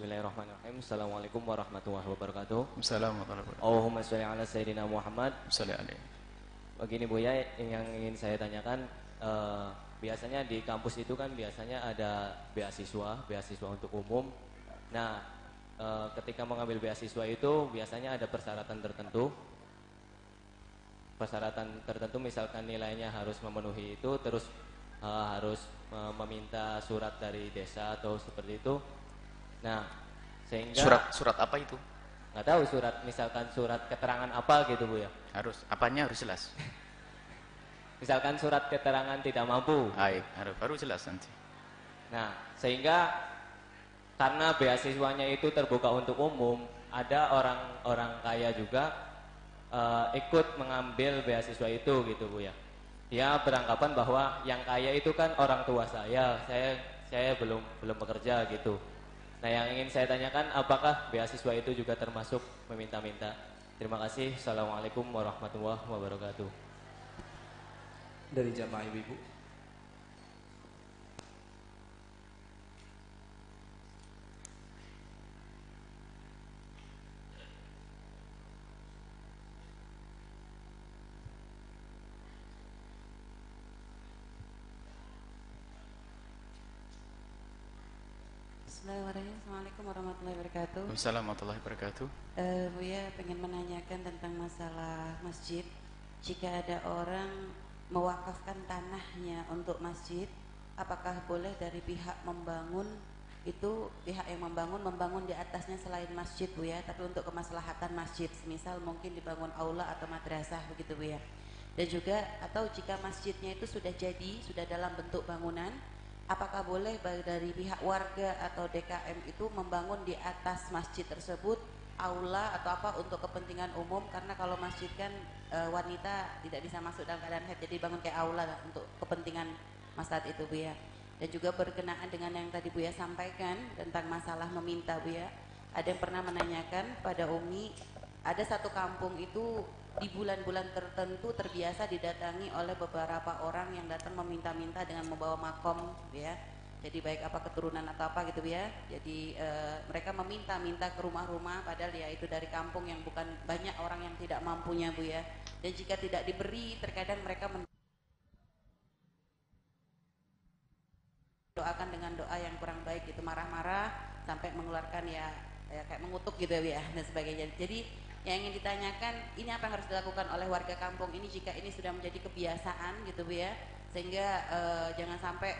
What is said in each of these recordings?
Bismillahirrahmanirrahim. Assalamualaikum warahmatullahi wabarakatuh. Assalamualaikum Allahumma sholli ala sayyidina Muhammad. warahmatullahi Begini Bu ya, yang ingin saya tanyakan eh, biasanya di kampus itu kan biasanya ada beasiswa, beasiswa untuk umum. Nah, eh, ketika mengambil beasiswa itu biasanya ada persyaratan tertentu. Persyaratan tertentu misalkan nilainya harus memenuhi itu terus eh, harus meminta surat dari desa atau seperti itu. Nah, sehingga Surat surat apa itu? nggak tahu surat misalkan surat keterangan apa gitu Bu ya. Harus apanya harus jelas. Misalkan surat keterangan tidak mampu. Baik, harus baru jelas nanti. Nah, sehingga karena beasiswanya itu terbuka untuk umum, ada orang-orang kaya juga eh, ikut mengambil beasiswa itu gitu Bu ya. Dia beranggapan bahwa yang kaya itu kan orang tua saya, saya saya belum belum bekerja gitu. Nah, yang ingin saya tanyakan apakah beasiswa itu juga termasuk meminta-minta? Terima kasih. Assalamualaikum warahmatullahi wabarakatuh. dari jamaah ibu-ibu. Bismillahirrahmanirrahim. Assalamualaikum warahmatullahi wabarakatuh. Assalamualaikum warahmatullahi wabarakatuh. Eh, Buya pengen menanyakan tentang masalah masjid. Jika ada orang mewakafkan tanahnya untuk masjid, apakah boleh dari pihak membangun itu pihak yang membangun membangun di atasnya selain masjid bu ya, tapi untuk kemaslahatan masjid, misal mungkin dibangun aula atau madrasah begitu bu ya. Dan juga atau jika masjidnya itu sudah jadi, sudah dalam bentuk bangunan, apakah boleh dari pihak warga atau DKM itu membangun di atas masjid tersebut aula atau apa untuk kepentingan umum? Karena kalau masjid kan e, wanita tidak bisa masuk dalam keadaan haid jadi bangun kayak aula untuk kepentingan masyarakat itu Bu ya. Dan juga berkenaan dengan yang tadi Bu ya sampaikan tentang masalah meminta Bu ya. Ada yang pernah menanyakan pada Umi ada satu kampung itu di bulan-bulan tertentu terbiasa didatangi oleh beberapa orang yang datang meminta-minta dengan membawa makom ya. Jadi baik apa keturunan atau apa gitu ya. Jadi e, mereka meminta-minta ke rumah-rumah padahal ya itu dari kampung yang bukan banyak orang yang tidak mampunya bu ya. Dan jika tidak diberi terkadang mereka doakan dengan doa yang kurang baik itu marah-marah sampai mengeluarkan ya, ya kayak mengutuk gitu ya dan sebagainya. Jadi yang ingin ditanyakan ini apa yang harus dilakukan oleh warga kampung ini jika ini sudah menjadi kebiasaan gitu bu ya sehingga e, jangan sampai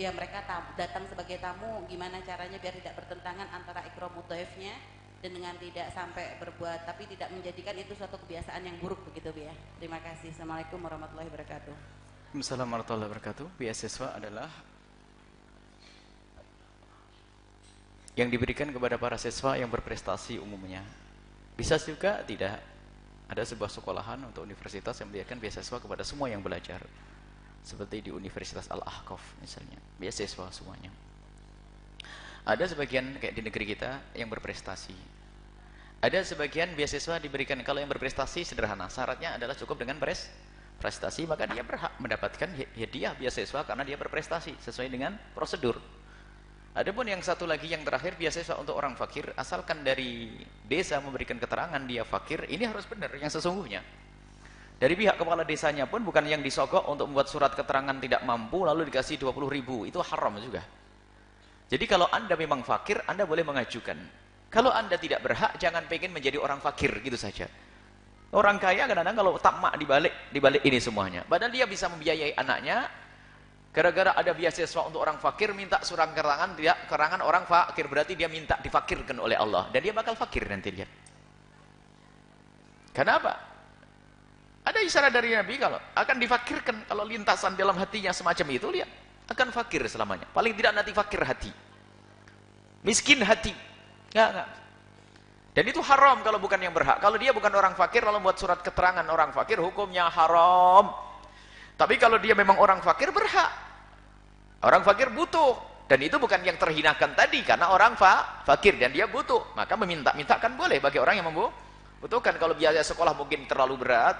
ya mereka tam, datang sebagai tamu gimana caranya biar tidak bertentangan antara ikram mutaifnya dan dengan tidak sampai berbuat tapi tidak menjadikan itu suatu kebiasaan yang buruk begitu bu ya terima kasih assalamualaikum warahmatullahi wabarakatuh Assalamualaikum warahmatullahi wabarakatuh. Beasiswa adalah yang diberikan kepada para siswa yang berprestasi umumnya. Bisa juga tidak. Ada sebuah sekolahan untuk universitas yang memberikan beasiswa kepada semua yang belajar. Seperti di Universitas Al-Ahqaf misalnya. Beasiswa semuanya. Ada sebagian kayak di negeri kita yang berprestasi. Ada sebagian beasiswa diberikan kalau yang berprestasi sederhana. Syaratnya adalah cukup dengan pres prestasi maka dia berhak mendapatkan hadiah beasiswa karena dia berprestasi sesuai dengan prosedur. Adapun yang satu lagi yang terakhir beasiswa untuk orang fakir asalkan dari desa memberikan keterangan dia fakir ini harus benar yang sesungguhnya. Dari pihak kepala desanya pun bukan yang disogok untuk membuat surat keterangan tidak mampu lalu dikasih 20 ribu itu haram juga. Jadi kalau anda memang fakir anda boleh mengajukan. Kalau anda tidak berhak jangan pengen menjadi orang fakir gitu saja. Orang kaya kadang-kadang kalau tamak dibalik dibalik ini semuanya. Padahal dia bisa membiayai anaknya. Gara-gara ada beasiswa untuk orang fakir minta surat keterangan tidak keterangan orang fakir berarti dia minta difakirkan oleh Allah dan dia bakal fakir nanti lihat. Kenapa? Ada isyarat dari Nabi kalau akan difakirkan kalau lintasan dalam hatinya semacam itu lihat akan fakir selamanya. Paling tidak nanti fakir hati. Miskin hati. Enggak, enggak. Dan itu haram kalau bukan yang berhak. Kalau dia bukan orang fakir, lalu buat surat keterangan orang fakir, hukumnya haram. Tapi kalau dia memang orang fakir, berhak. Orang fakir butuh. Dan itu bukan yang terhinakan tadi, karena orang fa fakir dan dia butuh. Maka meminta-minta kan boleh bagi orang yang membutuhkan. Kalau biaya sekolah mungkin terlalu berat,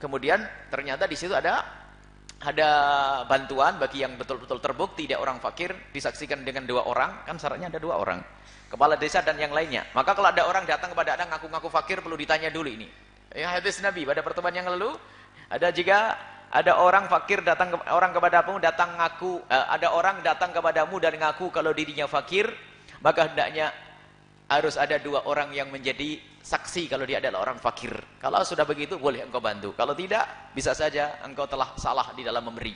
kemudian ternyata di situ ada ada bantuan bagi yang betul-betul terbukti dia orang fakir disaksikan dengan dua orang kan syaratnya ada dua orang kepala desa dan yang lainnya maka kalau ada orang datang kepada anda ngaku-ngaku fakir perlu ditanya dulu ini ya hadis Nabi pada pertemuan yang lalu ada jika ada orang fakir datang ke, orang kepadamu datang ngaku uh, ada orang datang kepadamu dan ngaku kalau dirinya fakir maka hendaknya harus ada dua orang yang menjadi saksi kalau dia adalah orang fakir. Kalau sudah begitu boleh engkau bantu. Kalau tidak, bisa saja engkau telah salah di dalam memberi.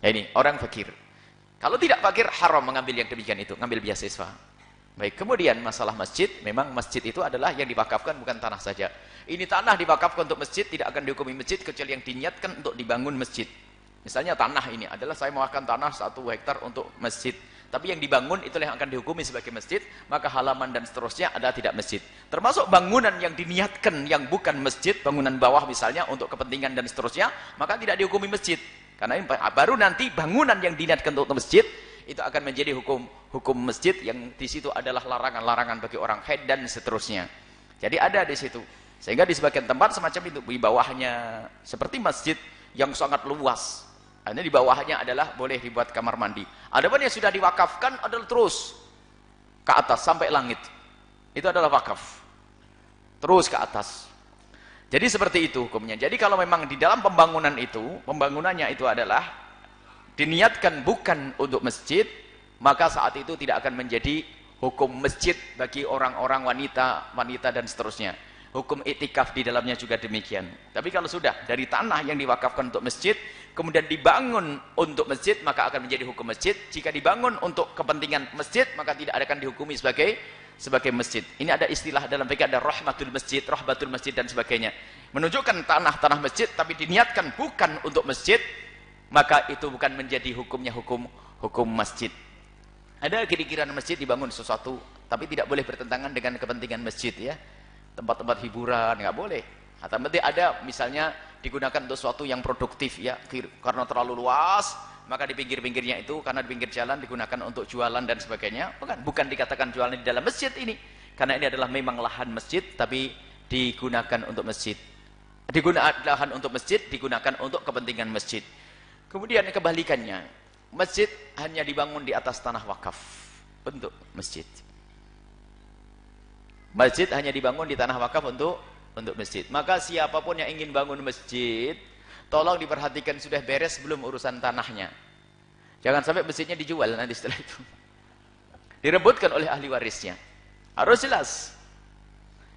Ini orang fakir. Kalau tidak fakir haram mengambil yang demikian itu, ngambil beasiswa. Baik, kemudian masalah masjid, memang masjid itu adalah yang diwakafkan bukan tanah saja. Ini tanah diwakafkan untuk masjid, tidak akan dihukumi masjid kecuali yang diniatkan untuk dibangun masjid. Misalnya tanah ini adalah saya mewakafkan tanah satu hektar untuk masjid. Tapi yang dibangun itulah yang akan dihukumi sebagai masjid, maka halaman dan seterusnya ada tidak masjid. Termasuk bangunan yang diniatkan yang bukan masjid, bangunan bawah misalnya untuk kepentingan dan seterusnya, maka tidak dihukumi masjid. Karena ini baru nanti bangunan yang diniatkan untuk masjid itu akan menjadi hukum hukum masjid yang di situ adalah larangan-larangan bagi orang haid dan seterusnya. Jadi ada di situ. Sehingga di sebagian tempat semacam itu di bawahnya seperti masjid yang sangat luas ini di bawahnya adalah boleh dibuat kamar mandi. Adapun yang sudah diwakafkan adalah terus ke atas sampai langit. Itu adalah wakaf. Terus ke atas. Jadi seperti itu hukumnya. Jadi kalau memang di dalam pembangunan itu, pembangunannya itu adalah diniatkan bukan untuk masjid, maka saat itu tidak akan menjadi hukum masjid bagi orang-orang wanita, wanita dan seterusnya. Hukum itikaf di dalamnya juga demikian. Tapi kalau sudah dari tanah yang diwakafkan untuk masjid, kemudian dibangun untuk masjid, maka akan menjadi hukum masjid. Jika dibangun untuk kepentingan masjid, maka tidak akan dihukumi sebagai sebagai masjid. Ini ada istilah dalam fikih ada rahmatul masjid, rahmatul masjid dan sebagainya. Menunjukkan tanah-tanah masjid tapi diniatkan bukan untuk masjid, maka itu bukan menjadi hukumnya hukum hukum masjid. Ada kira-kira masjid dibangun sesuatu tapi tidak boleh bertentangan dengan kepentingan masjid ya. Tempat-tempat hiburan nggak boleh. Atau nanti ada misalnya digunakan untuk sesuatu yang produktif ya. Karena terlalu luas maka di pinggir-pinggirnya itu karena di pinggir jalan digunakan untuk jualan dan sebagainya. Bukan bukan dikatakan jualan di dalam masjid ini. Karena ini adalah memang lahan masjid tapi digunakan untuk masjid. Digunakan lahan untuk masjid digunakan untuk kepentingan masjid kemudian kebalikannya masjid hanya dibangun di atas tanah wakaf bentuk masjid Masjid hanya dibangun di tanah wakaf untuk untuk masjid. Maka siapa pun yang ingin bangun masjid, tolong diperhatikan sudah beres belum urusan tanahnya. Jangan sampai masjidnya dijual nanti setelah itu. Direbutkan oleh ahli warisnya. Harus jelas.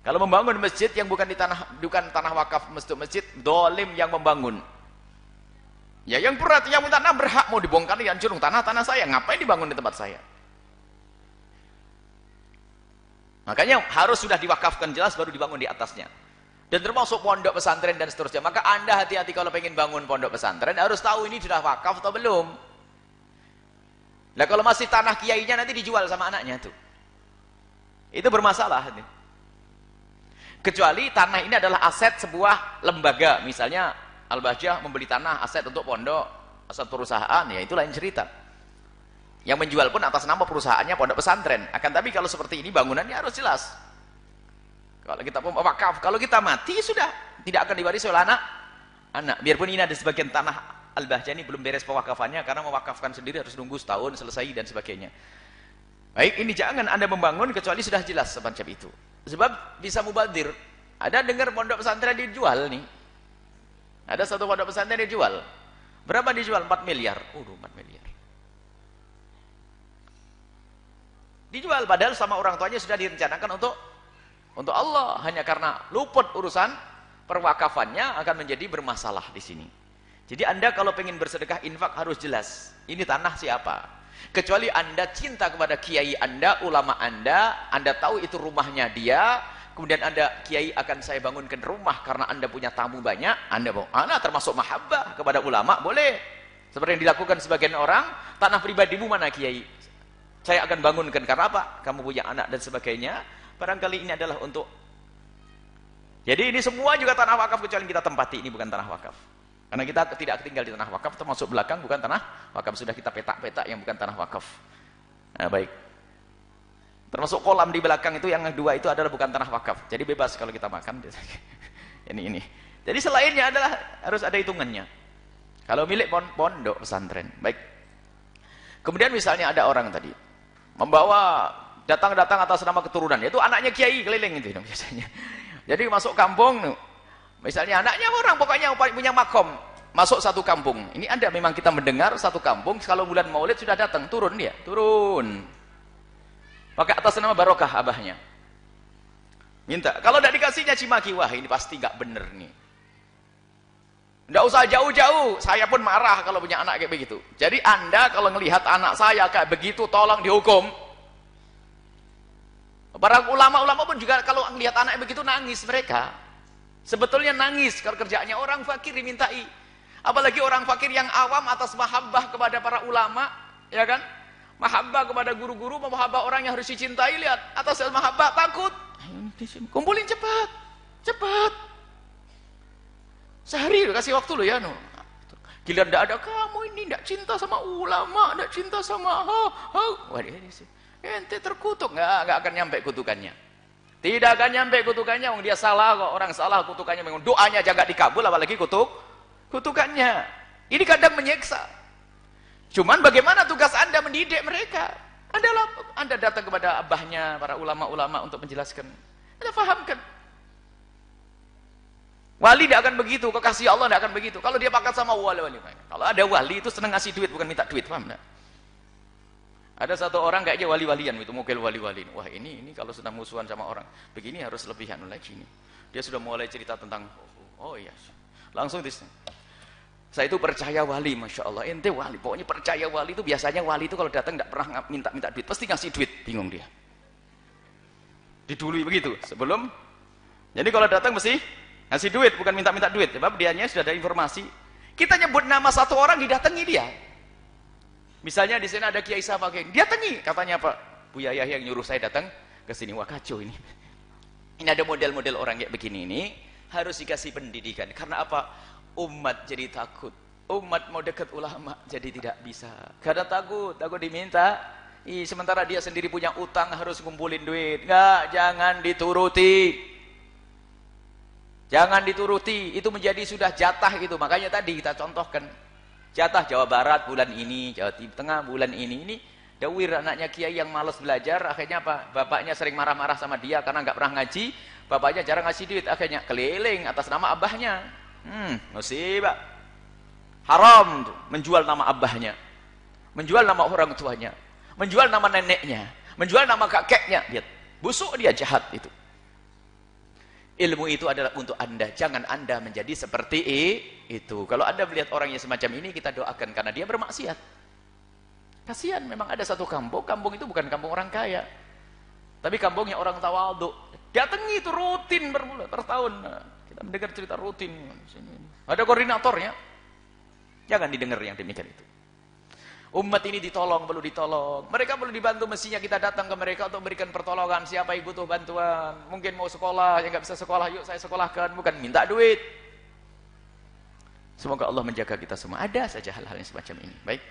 Kalau membangun masjid yang bukan di tanah bukan tanah wakaf masjid masjid, dolim yang membangun. Ya yang berat yang tanah berhak mau dibongkar dihancurkan tanah tanah saya, ngapain dibangun di tempat saya? Makanya harus sudah diwakafkan jelas baru dibangun di atasnya. Dan termasuk pondok pesantren dan seterusnya. Maka anda hati-hati kalau pengen bangun pondok pesantren harus tahu ini sudah wakaf atau belum. Nah kalau masih tanah kiainya nanti dijual sama anaknya tuh. Itu bermasalah. Kecuali tanah ini adalah aset sebuah lembaga. Misalnya Al-Bahjah membeli tanah aset untuk pondok, aset perusahaan, ya itu lain cerita. Yang menjual pun atas nama perusahaannya pondok pesantren. Akan tapi kalau seperti ini bangunannya harus jelas. Kalau kita wakaf, kalau kita mati sudah tidak akan diwarisi oleh anak. Anak, biarpun ini ada sebagian tanah Al-Bahja ini belum beres pewakafannya karena mewakafkan sendiri harus nunggu setahun selesai dan sebagainya. Baik, ini jangan Anda membangun kecuali sudah jelas semacam itu. Sebab bisa mubadir. Ada dengar pondok pesantren dijual nih. Ada satu pondok pesantren dijual. Berapa dijual? 4 miliar. Uh, 4 miliar. Dijual padahal sama orang tuanya sudah direncanakan untuk untuk Allah hanya karena luput urusan perwakafannya akan menjadi bermasalah di sini. Jadi Anda kalau pengen bersedekah infak harus jelas. Ini tanah siapa? Kecuali Anda cinta kepada kiai Anda, ulama Anda, Anda tahu itu rumahnya dia, kemudian Anda kiai akan saya bangunkan rumah karena Anda punya tamu banyak, Anda mau Anda termasuk mahabbah kepada ulama, boleh. Seperti yang dilakukan sebagian orang, tanah pribadimu mana kiai? saya akan bangunkan karena apa? Kamu punya anak dan sebagainya. Barangkali ini adalah untuk jadi ini semua juga tanah wakaf kecuali kita tempati ini bukan tanah wakaf. Karena kita tidak tinggal di tanah wakaf termasuk belakang bukan tanah wakaf sudah kita petak-petak yang bukan tanah wakaf. Nah, baik. Termasuk kolam di belakang itu yang kedua itu adalah bukan tanah wakaf. Jadi bebas kalau kita makan. ini ini. Jadi selainnya adalah harus ada hitungannya. Kalau milik pondok pesantren, baik. Kemudian misalnya ada orang tadi membawa datang-datang atas nama keturunan, itu anaknya kiai keliling itu biasanya. Jadi masuk kampung, misalnya anaknya orang pokoknya punya makom, masuk satu kampung. Ini ada memang kita mendengar satu kampung kalau bulan Maulid sudah datang, turun dia, turun. Pakai atas nama barokah abahnya. Minta. Kalau tidak dikasihnya cimaki, wah ini pasti nggak bener nih. Tidak usah jauh-jauh, saya pun marah kalau punya anak kayak begitu. Jadi anda kalau melihat anak saya kayak begitu, tolong dihukum. Para ulama-ulama pun juga kalau melihat anak begitu nangis mereka. Sebetulnya nangis kalau kerjaannya orang fakir dimintai. Apalagi orang fakir yang awam atas mahabbah kepada para ulama, ya kan? Mahabbah kepada guru-guru, mahabbah orang yang harus dicintai, lihat. Atas mahabbah takut. Kumpulin cepat. Cepat. Sehari kasih waktu lo ya, no. Gila ndak ada kamu ini ndak cinta sama ulama, ndak cinta sama ha, ha. Wah, ente terkutuk nggak nggak akan nyampe kutukannya. Tidak akan nyampe kutukannya, wong dia salah kok, orang salah kutukannya memang doanya jaga dikabul apalagi kutuk kutukannya. Ini kadang menyiksa. Cuman bagaimana tugas Anda mendidik mereka? Adalah Anda datang kepada abahnya, para ulama-ulama untuk menjelaskan. Anda fahamkan. Wali tidak akan begitu, kekasih Allah tidak akan begitu. Kalau dia pakat sama wali-wali. Kalau ada wali itu senang ngasih duit, bukan minta duit. Paham tidak? Ada satu orang kayaknya wali-walian itu mungkin wali-wali. Wah ini ini kalau sudah musuhan sama orang, begini harus lebihan lagi ini. Dia sudah mulai cerita tentang oh, oh iya. Langsung di saya itu percaya wali, Masya Allah. Ente wali, pokoknya percaya wali itu biasanya wali itu kalau datang nggak pernah minta-minta duit. Pasti ngasih duit, bingung dia. Didului begitu, sebelum. Jadi kalau datang mesti ngasih duit, bukan minta-minta duit. Sebab dianya sudah ada informasi. Kita nyebut nama satu orang, didatangi dia. Misalnya di sini ada Kiai Safakeng, dia tangi, katanya apa? Buya Yahya yang nyuruh saya datang ke sini. Wah kacau ini. Ini ada model-model orang kayak begini ini harus dikasih pendidikan. Karena apa? Umat jadi takut. Umat mau dekat ulama jadi tidak bisa. Karena takut takut diminta. Ih, sementara dia sendiri punya utang harus ngumpulin duit. Enggak jangan dituruti. Jangan dituruti. Itu menjadi sudah jatah gitu makanya tadi kita contohkan. Jatah Jawa Barat bulan ini Jawa Tengah bulan ini. Ini Dawir anaknya kiai yang malas belajar. Akhirnya apa? Bapaknya sering marah-marah sama dia karena nggak pernah ngaji. Bapaknya jarang ngasih duit. Akhirnya keliling atas nama abahnya Hmm, musibah. Haram tuh menjual nama abahnya. Menjual nama orang tuanya. Menjual nama neneknya. Menjual nama kakeknya. Lihat, busuk dia jahat itu. Ilmu itu adalah untuk anda. Jangan anda menjadi seperti itu. Kalau anda melihat orang yang semacam ini, kita doakan karena dia bermaksiat. Kasihan, memang ada satu kampung. Kampung itu bukan kampung orang kaya. Tapi kampungnya orang tawaduk. Datangi itu rutin berbulan, bertahun. Mendengar cerita rutin. Ada koordinatornya. Jangan didengar yang demikian itu. Umat ini ditolong, perlu ditolong. Mereka perlu dibantu, mestinya kita datang ke mereka untuk memberikan pertolongan. Siapa yang butuh bantuan? Mungkin mau sekolah, yang nggak bisa sekolah, yuk saya sekolahkan. Bukan minta duit. Semoga Allah menjaga kita semua. Ada saja hal-hal yang semacam ini. Baik.